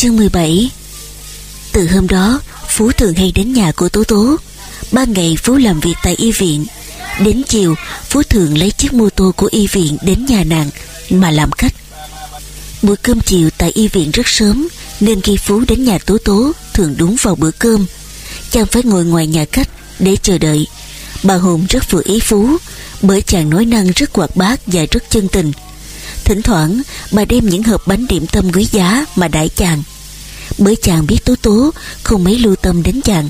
Chương 17 Từ hôm đó, Phú thường hay đến nhà của Tố Tố. Ban ngày Phú làm việc tại y viện. Đến chiều, Phú thường lấy chiếc mô tô của y viện đến nhà nàng Mà làm khách. Bữa cơm chiều tại y viện rất sớm, Nên khi Phú đến nhà Tố Tố, Thường đúng vào bữa cơm. Chàng phải ngồi ngoài nhà khách để chờ đợi. Bà Hùng rất vừa ý Phú, Bởi chàng nói năng rất hoạt bát và rất chân tình. Thỉnh thoảng bà đem những hộp bánh điểm tâm quý giá mà đãi chàng. Bởi chàng biết tú tú không mấy lưu tâm đến chàng,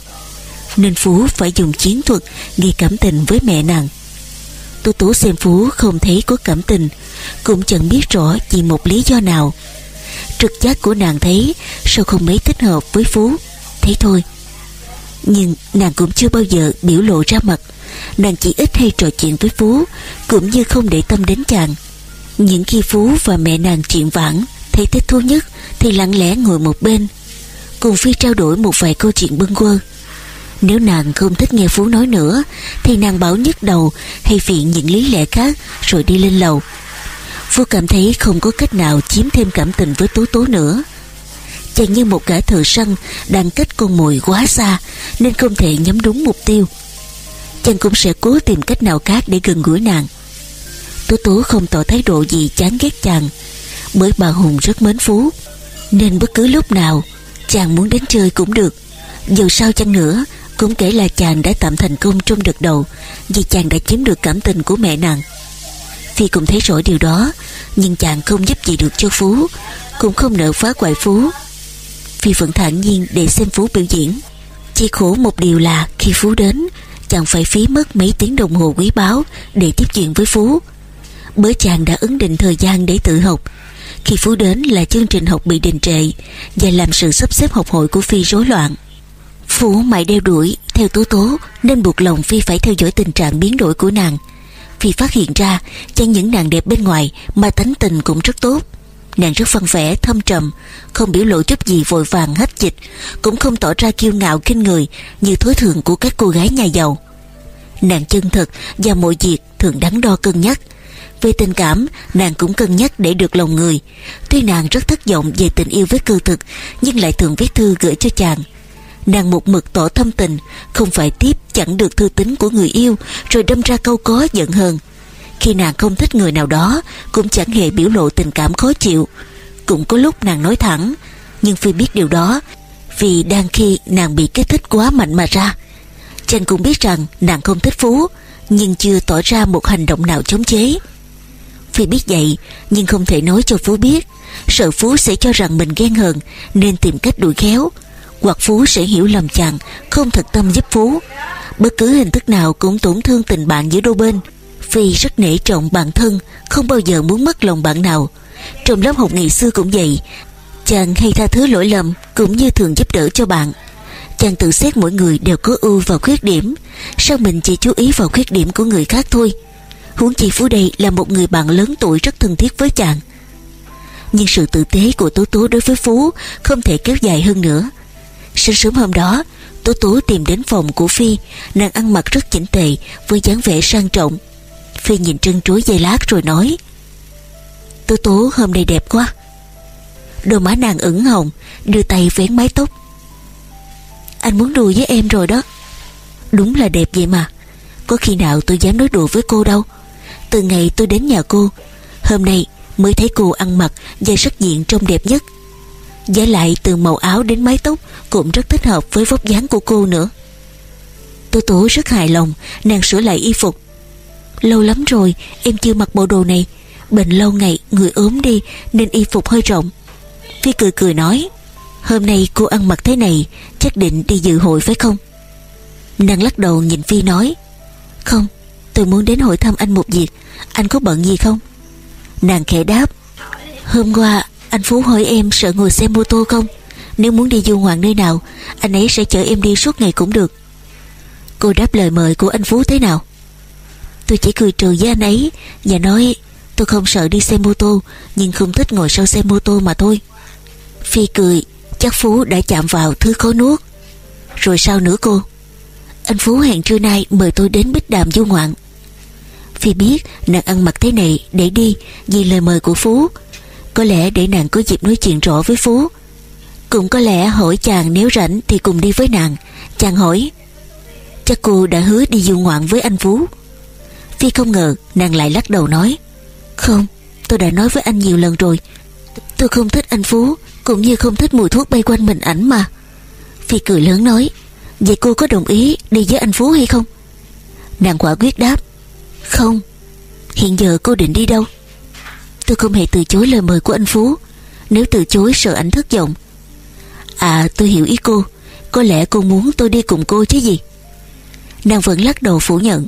Nên Phú phải dùng chiến thuật gây cảm tình với mẹ nàng. Tú tú xem Phú không thấy có cảm tình, Cũng chẳng biết rõ vì một lý do nào. Trực giác của nàng thấy Sao không mấy thích hợp với Phú, Thế thôi. Nhưng nàng cũng chưa bao giờ biểu lộ ra mặt, Nàng chỉ ít hay trò chuyện với Phú, Cũng như không để tâm đến chàng những khi Phú và mẹ nàng chuyện vãn, Thấy thích thú nhất Thì lặng lẽ ngồi một bên. Cùng Phi trao đổi một vài câu chuyện bưng quơ. Nếu nàng không thích nghe Phú nói nữa, Thì nàng bảo nhức đầu Hay viện những lý lẽ khác Rồi đi lên lầu. Phú cảm thấy không có cách nào chiếm thêm cảm tình với Tố Tố nữa. Chàng như một gã thợ săn Đang cách con mồi quá xa Nên không thể nhắm đúng mục tiêu. Chàng cũng sẽ cố tìm cách nào khác để gần gũi nàng tú tú không tỏ thái độ gì chán ghét chàng. Bởi bà Hùng rất mến Phú, Nên bất cứ lúc nào, Chàng muốn đến chơi cũng được. Dù sao chăng nữa, Cũng kể là chàng đã tạm thành công trong đợt đầu, Vì chàng đã chiếm được cảm tình của mẹ nàng. Phi cũng thấy rõ điều đó, Nhưng chàng không giúp gì được cho Phú, Cũng không nỡ phá hoại Phú. Phi vẫn thản nhiên để xem Phú biểu diễn. Chỉ khổ một điều là Khi Phú đến, Chàng phải phí mất mấy tiếng đồng hồ quý báu Để tiếp chuyện với Phú bữa chàng đã ứng định thời gian để tự học. Khi Phú đến là chương trình học bị đình trệ và làm sự sắp xếp học hội của Phi rối loạn. Phú mãi đeo đuổi theo tố tố nên buộc lòng Phi phải theo dõi tình trạng biến đổi của nàng. Phi phát hiện ra chẳng những nàng đẹp bên ngoài mà tánh tình cũng rất tốt. Nàng rất phân vẻ, thâm trầm Không biểu lộ chút gì vội vàng hết dịch Cũng không tỏ ra kiêu ngạo kinh người Như thói thường của các cô gái nhà giàu. Nàng chân thật và mọi việc thường đắn đo cân nhắc về tình cảm, nàng cũng cân nhắc để được lòng người. Tuy nàng rất thất vọng về tình yêu với cư thực, nhưng lại thường viết thư gửi cho chàng. Nàng một mực tỏ thâm tình, không phải tiếp chẳng được thư tín của người yêu, rồi đâm ra câu có giận hơn. Khi nàng không thích người nào đó, cũng chẳng hề biểu lộ tình cảm khó chịu. Cũng có lúc nàng nói thẳng, nhưng Phi biết điều đó, vì đang khi nàng bị kích thích quá mạnh mà ra. Chàng cũng biết rằng nàng không thích Phú, nhưng chưa tỏ ra một hành động nào chống chế. Phi biết vậy, nhưng không thể nói cho Phú biết. Sợ Phú sẽ cho rằng mình ghen hờn, Nên tìm cách đuổi khéo. Hoặc Phú sẽ hiểu lầm chàng, Không thật tâm giúp Phú. Bất cứ hình thức nào cũng tổn thương tình bạn giữa đôi bên. Phi rất nể trọng bản thân, Không bao giờ muốn mất lòng bạn nào. Trong lớp học ngày xưa cũng vậy, Chàng hay tha thứ lỗi lầm Cũng như thường giúp đỡ cho bạn. Chàng tự xét mỗi người đều có ưu và khuyết điểm, Sao mình chỉ chú ý vào khuyết điểm của người khác thôi? Huống chi Phú đây là một người bạn lớn tuổi rất thân thiết với chàng. Nhưng sự tử tế của Tố Tố đối với Phú Không thể kéo dài hơn nữa. Sáng sớm hôm đó, Tố Tố tìm đến phòng của Phi, Nàng ăn mặc rất chỉnh tề, Với dáng vẻ sang trọng. Phi nhìn trân trối dây lát rồi nói, Tố Tố, hôm nay đẹp quá. Đôi má nàng ửng hồng, Đưa tay vén mái tóc. Anh muốn đùa với em rồi đó. Đúng là đẹp vậy mà. Có khi nào tôi dám nói đùa với cô đâu? Từ ngày tôi đến nhà cô, Hôm nay mới thấy cô ăn mặc Và sắc diện trông đẹp nhất. Giải lại từ màu áo đến mái tóc Cũng rất thích hợp với vóc dáng của cô nữa. Tố tố rất hài lòng, Nàng sửa lại y phục. Lâu lắm rồi, em chưa mặc bộ đồ này. Bệnh lâu ngày, người ốm đi, Nên y phục hơi rộng. Phi cười cười nói, Hôm nay cô ăn mặc thế này, Chắc định đi dự hội phải không? Nàng lắc đầu nhìn Phi nói, Không tôi muốn đến hỏi thăm anh một việc. Anh có bận gì không? Nàng khẽ đáp. Hôm qua, anh Phú hỏi em sợ ngồi xe mô tô không? Nếu muốn đi du ngoạn nơi nào, Anh ấy sẽ chở em đi suốt ngày cũng được. Cô đáp lời mời của anh Phú thế nào? Tôi chỉ cười trừ với anh ấy Và nói, tôi không sợ đi xe mô tô, Nhưng không thích ngồi sau xe mô tô mà thôi. Phi cười, Chắc Phú đã chạm vào thứ khó nuốt. Rồi sao nữa cô? Anh Phú hẹn trưa nay mời tôi đến Bích Đàm du ngoạn. Phi biết nàng ăn mặc thế này để đi, vì lời mời của Phú. Có lẽ để nàng có dịp nói chuyện rõ với Phú. Cũng có lẽ hỏi chàng nếu rảnh Thì cùng đi với nàng. Chàng hỏi, Chắc cô đã hứa đi du ngoạn với anh Phú? Phi không ngờ nàng lại lắc đầu nói, Không, tôi đã nói với anh nhiều lần rồi. Tôi không thích anh Phú, Cũng như không thích mùi thuốc bay quanh mình ảnh mà. Phi cười lớn nói Vậy cô có đồng ý đi với anh Phú hay không? Nàng quả quyết đáp, Không, Hiện giờ cô định đi đâu? Tôi không hề từ chối lời mời của anh Phú. Nếu từ chối sợ ảnh thất vọng. À tôi hiểu ý cô. Có lẽ cô muốn tôi đi cùng cô chứ gì? Nàng vẫn lắc đầu phủ nhận.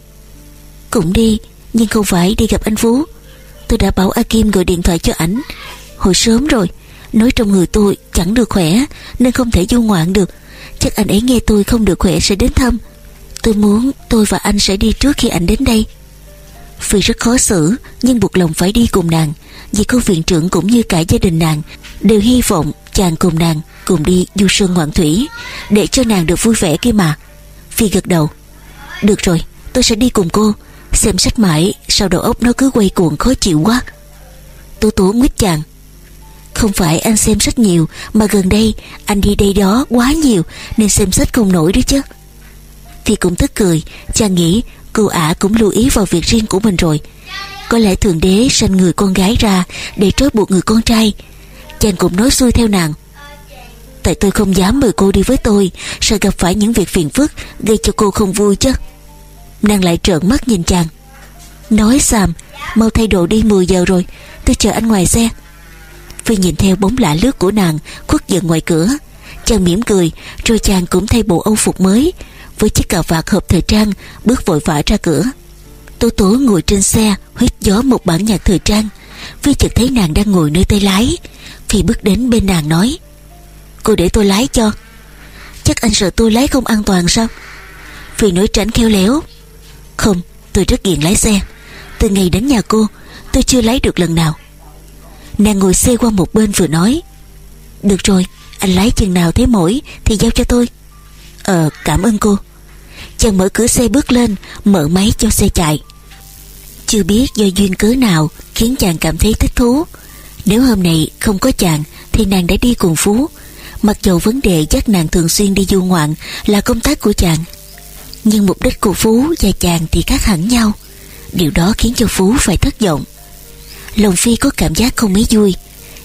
Cũng đi, Nhưng không phải đi gặp anh Phú. Tôi đã bảo A Kim gọi điện thoại cho ảnh. Hồi sớm rồi, Nói trong người tôi chẳng được khỏe, Nên không thể du ngoạn được. Chắc anh ấy nghe tôi không được khỏe sẽ đến thăm. Tôi muốn tôi và anh sẽ đi trước khi anh đến đây. Phi rất khó xử, Nhưng buộc lòng phải đi cùng nàng. Vì cô viện trưởng cũng như cả gia đình nàng Đều hy vọng chàng cùng nàng Cùng đi du sơn ngoạn thủy Để cho nàng được vui vẻ kia mà. Phi gật đầu. Được rồi, tôi sẽ đi cùng cô. Xem sách mãi Sao đầu óc nó cứ quay cuồng khó chịu quá. Tố tố nguyết chàng. Không phải anh xem sách nhiều, Mà gần đây anh đi đây đó quá nhiều, Nên xem sách không nổi đó chứ. Thì cũng tức cười Chàng nghĩ cô ả cũng lưu ý vào việc riêng của mình rồi. Có lẽ Thượng Đế sanh người con gái ra Để trói buộc người con trai. Chàng cũng nói xuôi theo nàng. Tại tôi không dám mời cô đi với tôi Sợ gặp phải những việc phiền phức, Gây cho cô không vui chứ. Nàng lại trợn mắt nhìn chàng. Nói xàm, Mau thay đồ đi 10 giờ rồi, Tôi chờ anh ngoài xe. Phi nhìn theo bóng lạ lướt của nàng, Khuất dần ngoài cửa. Chàng mỉm cười, Rồi chàng cũng thay bộ âu phục mới. Với chiếc cà vạt hợp thời trang, Bước vội vã ra cửa. Tố tố ngồi trên xe Huyết gió một bản nhạc thời trang. Phi chợt thấy nàng đang ngồi nơi tay lái. Phi bước đến bên nàng nói, Cô để tôi lái cho. Chắc anh sợ tôi lái không an toàn sao? Phi nói tránh khéo léo, Không, tôi rất ghiền lái xe. Từ ngày đến nhà cô, Tôi chưa lái được lần nào. Nàng ngồi xe qua một bên vừa nói. Được rồi, Anh lái chừng nào thấy mỏi Thì giao cho tôi. Ờ cảm ơn cô. Chàng mở cửa xe bước lên, Mở máy cho xe chạy. Chưa biết do duyên cớ nào Khiến chàng cảm thấy thích thú. Nếu hôm nay không có chàng Thì nàng đã đi cùng Phú. Mặc dù vấn đề dắt nàng thường xuyên đi du ngoạn Là công tác của chàng, Nhưng mục đích của Phú và chàng thì khác hẳn nhau. Điều đó khiến cho Phú phải thất vọng. Lòng Phi có cảm giác không mấy vui.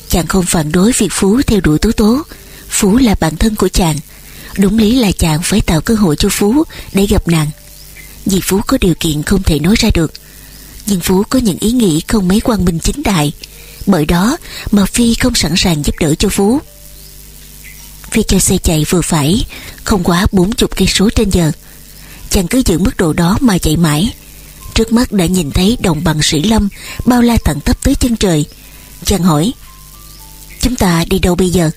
Chàng không phản đối việc Phú theo đuổi Tố Tố. Phú là bạn thân của chàng. Đúng lý là chàng phải tạo cơ hội cho Phú Để gặp nàng. Vì Phú có điều kiện không thể nói ra được. Nhưng Phú có những ý nghĩ không mấy quan minh chính đại. Bởi đó mà Phi không sẵn sàng giúp đỡ cho Phú. Phi cho xe chạy vừa phải, Không quá 40 cây số trên giờ. Chàng cứ giữ mức độ đó mà chạy mãi. Trước mắt đã nhìn thấy đồng bằng sĩ lâm Bao la tận tấp tới chân trời. Chàng hỏi, Chúng ta đi đâu bây giờ?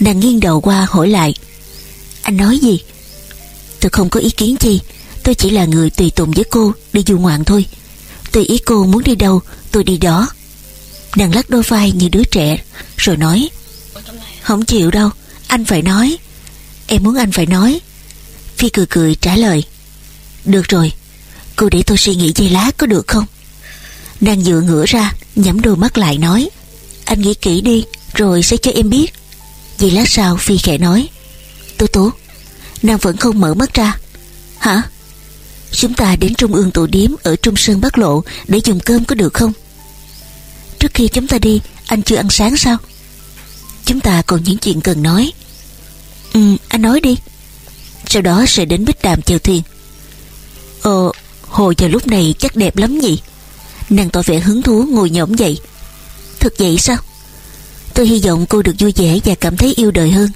Nàng nghiêng đầu qua hỏi lại, Anh nói gì? Tôi không có ý kiến chi, Tôi chỉ là người tùy tùng với cô Đi du ngoạn thôi. Tùy ý cô muốn đi đâu, tôi đi đó. Nàng lắc đôi vai như đứa trẻ, Rồi nói, Không chịu đâu, Anh phải nói. Em muốn anh phải nói. Phi cười cười trả lời, Được rồi Cô để tôi suy nghĩ dây lát có được không? Nàng dựa ngửa ra, Nhắm đôi mắt lại nói, Anh nghĩ kỹ đi, Rồi sẽ cho em biết. Dây lát sau, Phi khẽ nói, Tố tố, Nàng vẫn không mở mắt ra. Hả? Chúng ta đến trung ương tổ điếm Ở Trung Sơn Bắc Lộ Để dùng cơm có được không? Trước khi chúng ta đi, Anh chưa ăn sáng sao? Chúng ta còn những chuyện cần nói. Ừ anh nói đi. Sau đó sẽ đến Bích Đàm chèo thuyền. Ờ Hồ vào lúc này chắc đẹp lắm nhỉ? Nàng tỏ vẻ hứng thú ngồi nhổm dậy. Thật vậy sao? Tôi hy vọng cô được vui vẻ và cảm thấy yêu đời hơn.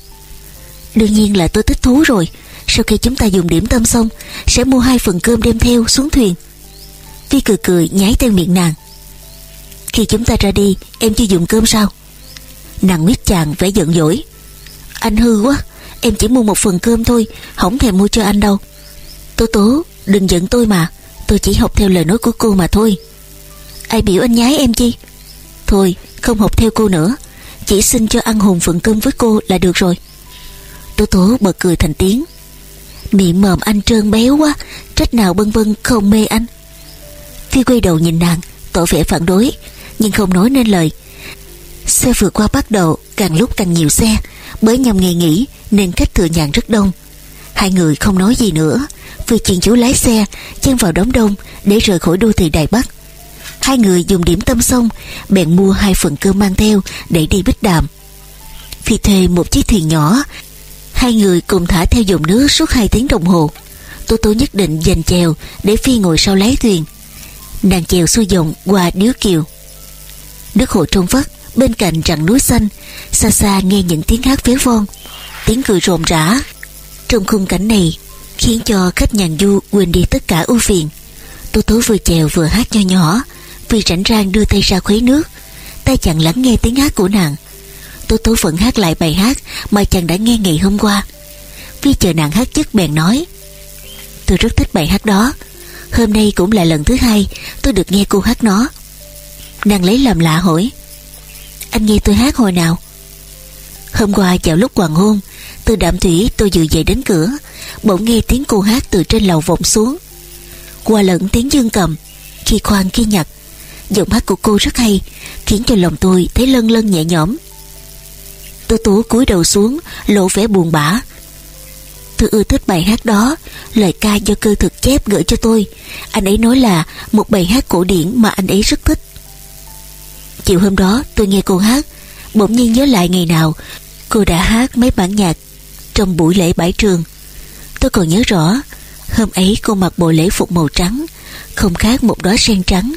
Đương nhiên là tôi thích thú rồi. Sau khi chúng ta dùng điểm tâm xong, Sẽ mua hai phần cơm đem theo xuống thuyền. Phi cười cười, nhái theo miệng nàng. Khi chúng ta ra đi, Em chưa dùng cơm sao? Nàng nguyết chàng, vẻ giận dỗi. Anh hư quá, Em chỉ mua một phần cơm thôi, Không thèm mua cho anh đâu. Tố tố, đừng giận tôi mà. Tôi chỉ học theo lời nói của cô mà thôi. Ai biểu anh nhái em chi? Thôi, không học theo cô nữa. Chỉ xin cho ăn hùng phận cơm với cô là được rồi. Tố tố bật cười thành tiếng. Miệng mồm anh trơn béo quá, Trách nào bân vân không mê anh. Phi quay đầu nhìn nàng, Tỏ vẻ phản đối, Nhưng không nói nên lời. Xe vừa qua bắt đầu, càng lúc càng nhiều xe, Bởi nhằm ngày nghỉ, nên khách thừa nhàn rất đông. Hai người không nói gì nữa. Vì chuyện chủ lái xe, chen vào đống đông Để rời khỏi đô thị Đài Bắc. Hai người dùng điểm tâm xong, Bèn mua hai phần cơm mang theo Để đi bích đàm. Phi thuê một chiếc thuyền nhỏ. Hai người cùng thả theo dòng nước suốt hai tiếng đồng hồ. Tô Tô nhất định dành chèo Để Phi ngồi sau lái thuyền. Nàng chèo xuôi dòng qua điếu kiều. Nước hồ trong vắt, Bên cạnh rặng núi xanh, Xa xa nghe những tiếng hát véo von. Tiếng cười rộn rã. Trong khung cảnh này, Khiến cho khách nhàn du quên đi tất cả ưu phiền. Tô Tố vừa chèo vừa hát nho nhỏ Vì rảnh rang đưa tay ra khuấy nước. Tay chàng lắng nghe tiếng hát của nàng. Tố Tố vẫn hát lại bài hát Mà chàng đã nghe ngày hôm qua. Vì chờ nàng hát chất bèn nói, Tôi rất thích bài hát đó. Hôm nay cũng là lần thứ hai Tôi được nghe cô hát nó. Nàng lấy làm lạ hỏi, Anh nghe tôi hát hồi nào? Hôm qua vào lúc hoàng hôn từ đạm thủy, tôi vừa về đến cửa, Bỗng nghe tiếng cô hát từ trên lầu vọng xuống. Qua lẫn tiếng dương cầm, Khi khoan khi nhặt, Giọng hát của cô rất hay, Khiến cho lòng tôi thấy lân lân nhẹ nhõm. Tôi tú cúi đầu xuống, Lộ vẻ buồn bã. Tôi ưa thích bài hát đó, Lời ca do cơ thực chép gửi cho tôi. Anh ấy nói là một bài hát cổ điển Mà anh ấy rất thích. Chiều hôm đó, tôi nghe cô hát, Bỗng nhiên nhớ lại ngày nào, Cô đã hát mấy bản nhạc trong buổi lễ bãi trường. Tôi còn nhớ rõ, Hôm ấy cô mặc bộ lễ phục màu trắng, Không khác một đóa sen trắng.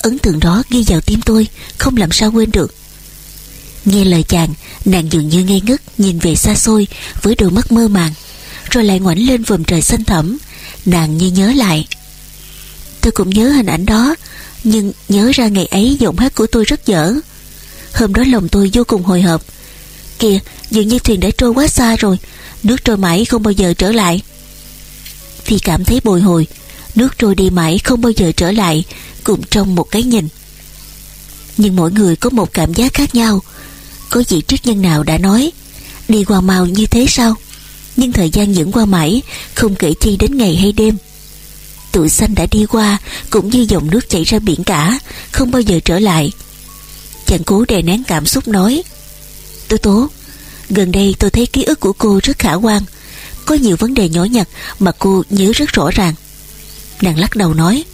Ấn tượng đó ghi vào tim tôi, Không làm sao quên được. Nghe lời chàng, Nàng dường như ngây ngất, Nhìn về xa xôi, Với đôi mắt mơ màng, Rồi lại ngoảnh lên vùng trời xanh thẳm. Nàng như nhớ lại. Tôi cũng nhớ hình ảnh đó, Nhưng nhớ ra ngày ấy giọng hát của tôi rất dở. Hôm đó lòng tôi vô cùng hồi hộp Kìa dường như thuyền đã trôi quá xa rồi, Nước trôi mãi không bao giờ trở lại. Phi cảm thấy bồi hồi, Nước trôi đi mãi không bao giờ trở lại, Cùng trong một cái nhìn. Nhưng mỗi người có một cảm giác khác nhau. Có vị trích nhân nào đã nói, Đi qua màu như thế sao? Nhưng thời gian vẫn qua mãi, Không kể chi đến ngày hay đêm. Tuổi xanh đã đi qua, Cũng như dòng nước chảy ra biển cả, Không bao giờ trở lại. Chàng cố đè nén cảm xúc nói Tố tố. Gần đây tôi thấy ký ức của cô rất khả quan. Có nhiều vấn đề nhỏ nhặt Mà cô nhớ rất rõ ràng. Nàng lắc đầu nói,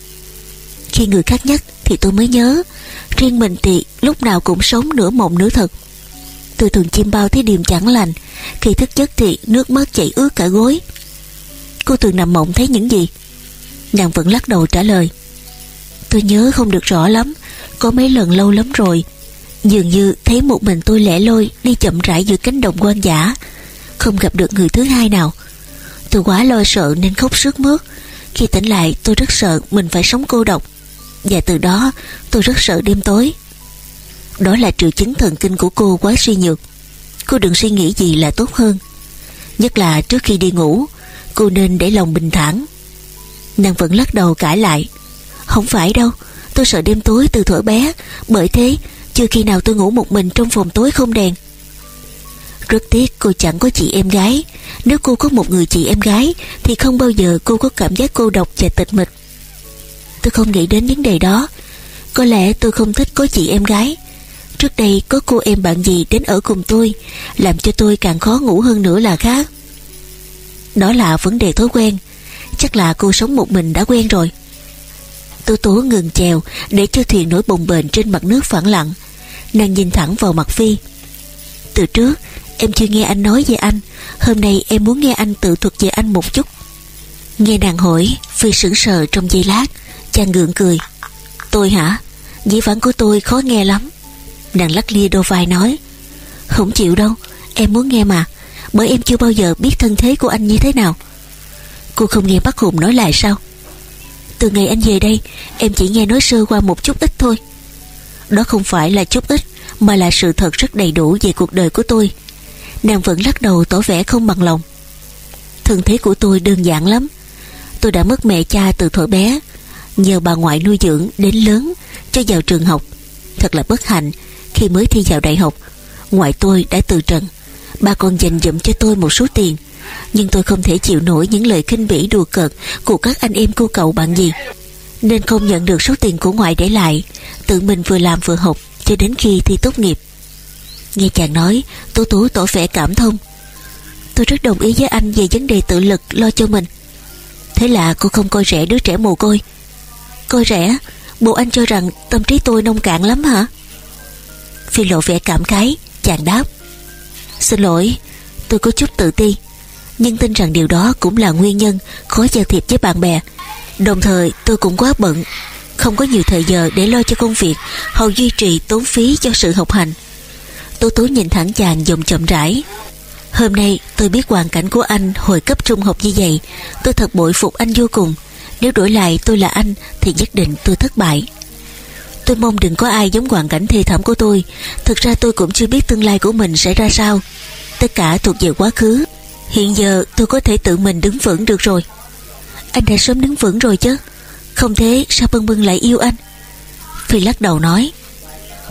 Khi người khác nhắc thì tôi mới nhớ. Riêng mình thì lúc nào cũng sống nửa mộng nửa thật. Tôi thường chim bao thấy điềm chẳng lành. Khi thức giấc thì nước mắt chảy ướt cả gối. Cô thường nằm mộng thấy những gì? Nàng vẫn lắc đầu trả lời, Tôi nhớ không được rõ lắm. Có mấy lần lâu lắm rồi Dường như thấy một mình tôi lẻ loi, Đi chậm rãi giữa cánh đồng quan dã. Không gặp được người thứ hai nào. Tôi quá lo sợ nên khóc sướt mướt. Khi tỉnh lại, tôi rất sợ Mình phải sống cô độc. Và từ đó, tôi rất sợ đêm tối. Đó là triệu chứng thần kinh của cô quá suy nhược. Cô đừng suy nghĩ gì là tốt hơn. Nhất là trước khi đi ngủ, Cô nên để lòng bình thản. Nàng vẫn lắc đầu cãi lại. Không phải đâu, Tôi sợ đêm tối từ thuở bé, Bởi thế chưa khi nào tôi ngủ một mình trong phòng tối không đèn. Rất tiếc cô chẳng có chị em gái. Nếu cô có một người chị em gái, Thì không bao giờ cô có cảm giác cô độc và tịch mịch. Tôi không nghĩ đến vấn đề đó. Có lẽ tôi không thích có chị em gái. Trước đây có cô em bạn gì đến ở cùng tôi, Làm cho tôi càng khó ngủ hơn nữa là khác. Đó là vấn đề thói quen. Chắc là cô sống một mình đã quen rồi. Tôi tố ngừng chèo Để cho thuyền nổi bồng bềnh trên mặt nước phẳng lặng. Nàng nhìn thẳng vào mặt Phi. Từ trước, Em chưa nghe anh nói về anh. Hôm nay em muốn nghe anh tự thuật về anh một chút. Nghe nàng hỏi, Phi sững sờ trong giây lát. Chàng gượng cười. Tôi hả? Dĩ vãng của tôi khó nghe lắm. Nàng lắc lia đôi vai nói. Không chịu đâu, Em muốn nghe mà. Bởi em chưa bao giờ biết thân thế của anh như thế nào. Cô không nghe bác Hùng nói lại sao? Từ ngày anh về đây, Em chỉ nghe nói sơ qua một chút ít thôi đó không phải là chút ít, Mà là sự thật rất đầy đủ về cuộc đời của tôi. Nàng vẫn lắc đầu tỏ vẻ không bằng lòng. Thân thế của tôi đơn giản lắm. Tôi đã mất mẹ cha từ thuở bé, Nhờ bà ngoại nuôi dưỡng đến lớn Cho vào trường học. Thật là bất hạnh, Khi mới thi vào đại học, Ngoại tôi đã từ trần. Bà còn dành dụm cho tôi một số tiền, Nhưng tôi không thể chịu nổi những lời khinh bỉ đùa cợt Của các anh em cô cậu bạn gì. Nên không nhận được số tiền của ngoại để lại. Tự mình vừa làm vừa học, Cho đến khi thi tốt nghiệp. Nghe chàng nói Tố tú tỏ vẻ cảm thông. Tôi rất đồng ý với anh về vấn đề tự lực lo cho mình. Thế là cô không coi rẻ đứa trẻ mồ côi. Coi rẻ? Bộ anh cho rằng tâm trí tôi nông cạn lắm hả? Phi lộ vẻ cảm khái, Chàng đáp. Xin lỗi, Tôi có chút tự ti, Nhưng tin rằng điều đó cũng là nguyên nhân Khó giao thiệp với bạn bè. Đồng thời, tôi cũng quá bận. Không có nhiều thời giờ để lo cho công việc, Hầu duy trì tốn phí cho sự học hành. Tố tố nhìn thẳng chàng dòng chậm rãi. Hôm nay, tôi biết hoàn cảnh của anh hồi cấp trung học như vậy. Tôi thật bội phục anh vô cùng. Nếu đổi lại tôi là anh, Thì nhất định tôi thất bại. Tôi mong đừng có ai giống hoàn cảnh thê thảm của tôi. Thực ra tôi cũng chưa biết tương lai của mình sẽ ra sao. Tất cả thuộc về quá khứ. Hiện giờ tôi có thể tự mình đứng vững được rồi. Anh đã sớm đứng vững rồi chứ. Không thế, sao Bân Bân lại yêu anh? Phi lắc đầu nói,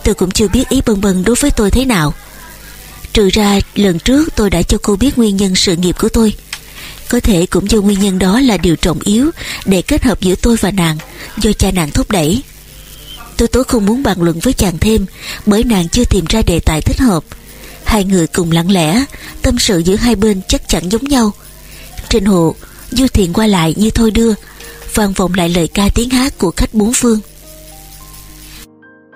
Tôi cũng chưa biết ý Bân Bân đối với tôi thế nào. Trừ ra lần trước tôi đã cho cô biết nguyên nhân sự nghiệp của tôi. Có thể cũng do nguyên nhân đó là điều trọng yếu Để kết hợp giữa tôi và nàng, Do cha nàng thúc đẩy. Tôi tối không muốn bàn luận với chàng thêm, Bởi nàng chưa tìm ra đề tài thích hợp. Hai người cùng lặng lẽ, Tâm sự giữa hai bên chắc chắn giống nhau. Trên hồ Du thiện qua lại như thôi đưa. Vang vọng lại lời ca tiếng hát của khách bốn phương.